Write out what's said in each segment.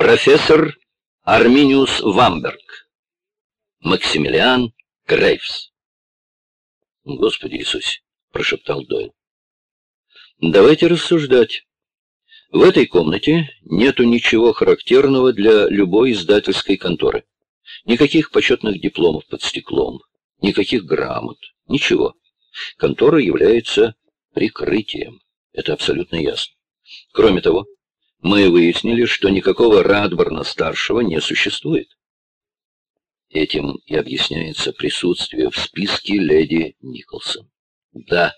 профессор Арминиус Вамберг, Максимилиан Грейвс. Господи Иисусе, прошептал Дойл. Давайте рассуждать. В этой комнате нету ничего характерного для любой издательской конторы. Никаких почетных дипломов под стеклом, никаких грамот, ничего. Контора является прикрытием. Это абсолютно ясно. Кроме того, мы выяснили, что никакого Радборна-старшего не существует. Этим и объясняется присутствие в списке леди Николсон. Да,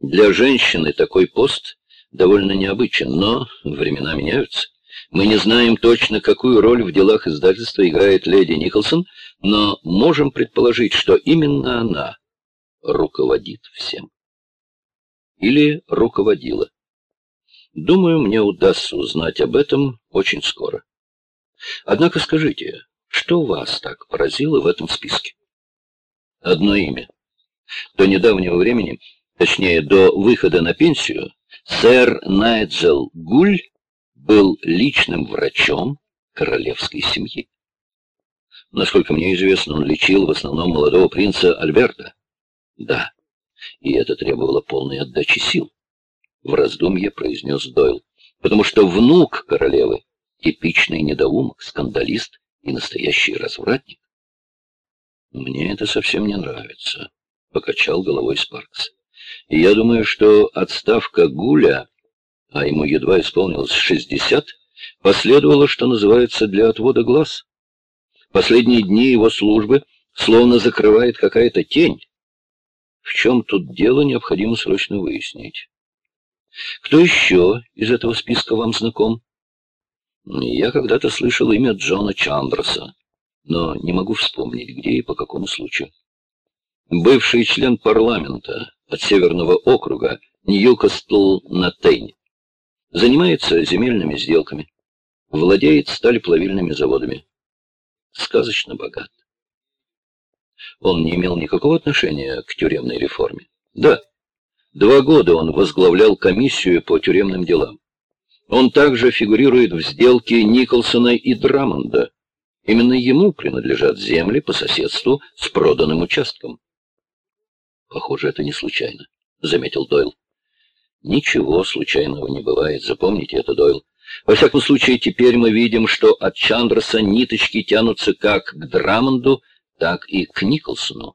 для женщины такой пост довольно необычен, но времена меняются. Мы не знаем точно, какую роль в делах издательства играет леди Николсон, но можем предположить, что именно она руководит всем. Или руководила. Думаю, мне удастся узнать об этом очень скоро. Однако скажите, что вас так поразило в этом списке? Одно имя. До недавнего времени, точнее, до выхода на пенсию, сэр Найджел Гуль был личным врачом королевской семьи. Насколько мне известно, он лечил в основном молодого принца Альберта. Да, и это требовало полной отдачи сил в раздумье произнес Дойл, потому что внук королевы — типичный недоумок, скандалист и настоящий развратник. Мне это совсем не нравится, — покачал головой Спаркс. Я думаю, что отставка Гуля, а ему едва исполнилось шестьдесят, последовала, что называется, для отвода глаз. Последние дни его службы словно закрывает какая-то тень. В чем тут дело, необходимо срочно выяснить. Кто еще из этого списка вам знаком? Я когда-то слышал имя Джона Чандраса, но не могу вспомнить, где и по какому случаю. Бывший член парламента от Северного округа Ньюкасл на Тейне. Занимается земельными сделками. Владеет сталеплавильными заводами. Сказочно богат. Он не имел никакого отношения к тюремной реформе. Да. Два года он возглавлял комиссию по тюремным делам. Он также фигурирует в сделке Николсона и Драмонда. Именно ему принадлежат земли по соседству с проданным участком. Похоже, это не случайно, заметил Дойл. Ничего случайного не бывает, запомните это, Дойл. Во всяком случае, теперь мы видим, что от Чандраса ниточки тянутся как к Драмонду, так и к Николсону.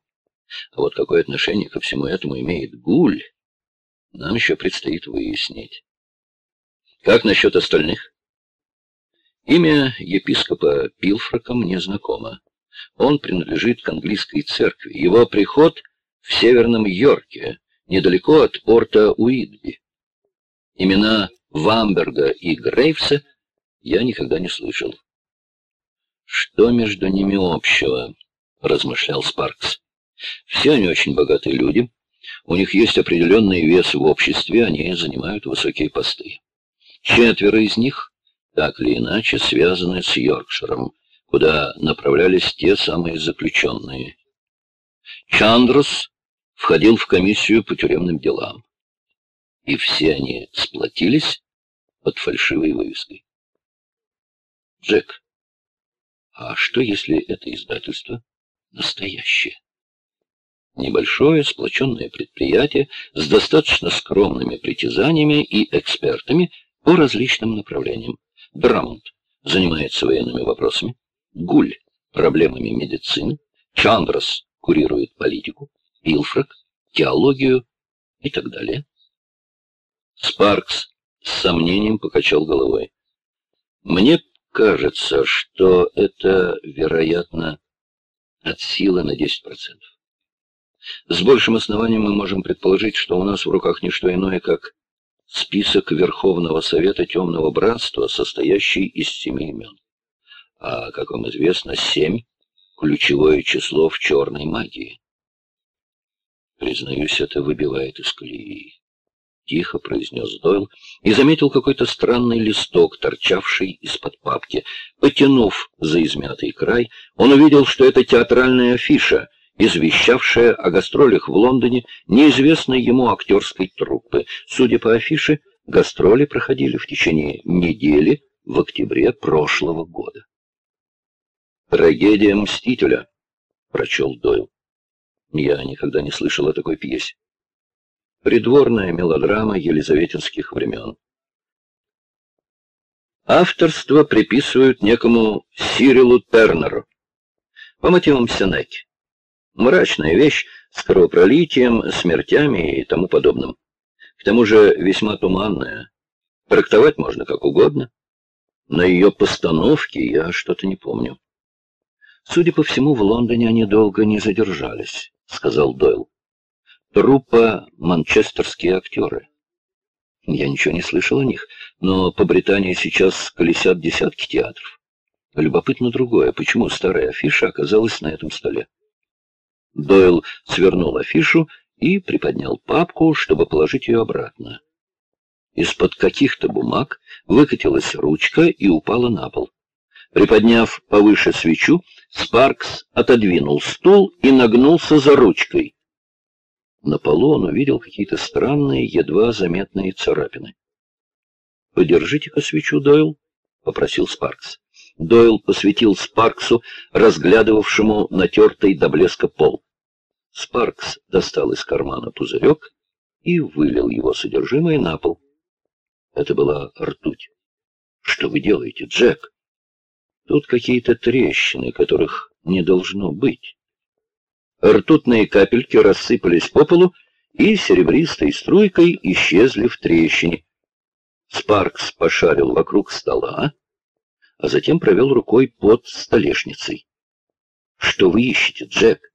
А вот какое отношение ко всему этому имеет Гуль? Нам еще предстоит выяснить. Как насчет остальных? Имя епископа Пилфрака мне знакомо. Он принадлежит к английской церкви. Его приход в Северном Йорке, недалеко от порта Уидби. Имена Вамберга и Грейвса я никогда не слышал. «Что между ними общего?» — размышлял Спаркс. «Все они очень богатые люди, у них есть определенный вес в обществе, они занимают высокие посты. Четверо из них, так или иначе, связаны с Йоркширом, куда направлялись те самые заключенные. Чандрос входил в комиссию по тюремным делам. И все они сплотились под фальшивой вывеской. Джек, а что, если это издательство настоящее? Небольшое сплоченное предприятие с достаточно скромными притязаниями и экспертами по различным направлениям. Драмонт занимается военными вопросами, Гуль – проблемами медицины, Чандрас курирует политику, Пилфрак – теологию и так далее. Спаркс с сомнением покачал головой. Мне кажется, что это, вероятно, от силы на 10%. С большим основанием мы можем предположить, что у нас в руках не что иное, как список Верховного Совета Темного Братства, состоящий из семи имен. А, как вам известно, семь — ключевое число в черной магии. Признаюсь, это выбивает из колеи. Тихо произнес Дойл и заметил какой-то странный листок, торчавший из-под папки. Потянув за измятый край, он увидел, что это театральная афиша — извещавшая о гастролях в Лондоне неизвестной ему актерской труппы. Судя по афише, гастроли проходили в течение недели в октябре прошлого года. «Трагедия Мстителя», — прочел Дойл. Я никогда не слышал о такой пьесе. Придворная мелодрама елизаветинских времен. Авторство приписывают некому Сирилу Тернеру по мотивам Сенеки. Мрачная вещь с кровопролитием, смертями и тому подобным. К тому же весьма туманная. Трактовать можно как угодно. На ее постановке я что-то не помню. Судя по всему, в Лондоне они долго не задержались, сказал Дойл. Труппа манчестерские актеры. Я ничего не слышал о них, но по Британии сейчас колесят десятки театров. Любопытно другое, почему старая афиша оказалась на этом столе. Дойл свернул афишу и приподнял папку, чтобы положить ее обратно. Из-под каких-то бумаг выкатилась ручка и упала на пол. Приподняв повыше свечу, Спаркс отодвинул стул и нагнулся за ручкой. На полу он увидел какие-то странные, едва заметные царапины. «Подержите-ка свечу, Дойл», — попросил Спаркс. Дойл посветил Спарксу, разглядывавшему натертый до блеска пол. Спаркс достал из кармана пузырек и вылил его содержимое на пол. Это была ртуть. «Что вы делаете, Джек?» «Тут какие-то трещины, которых не должно быть». Ртутные капельки рассыпались по полу и серебристой струйкой исчезли в трещине. Спаркс пошарил вокруг стола, а затем провел рукой под столешницей. «Что вы ищете, Джек?»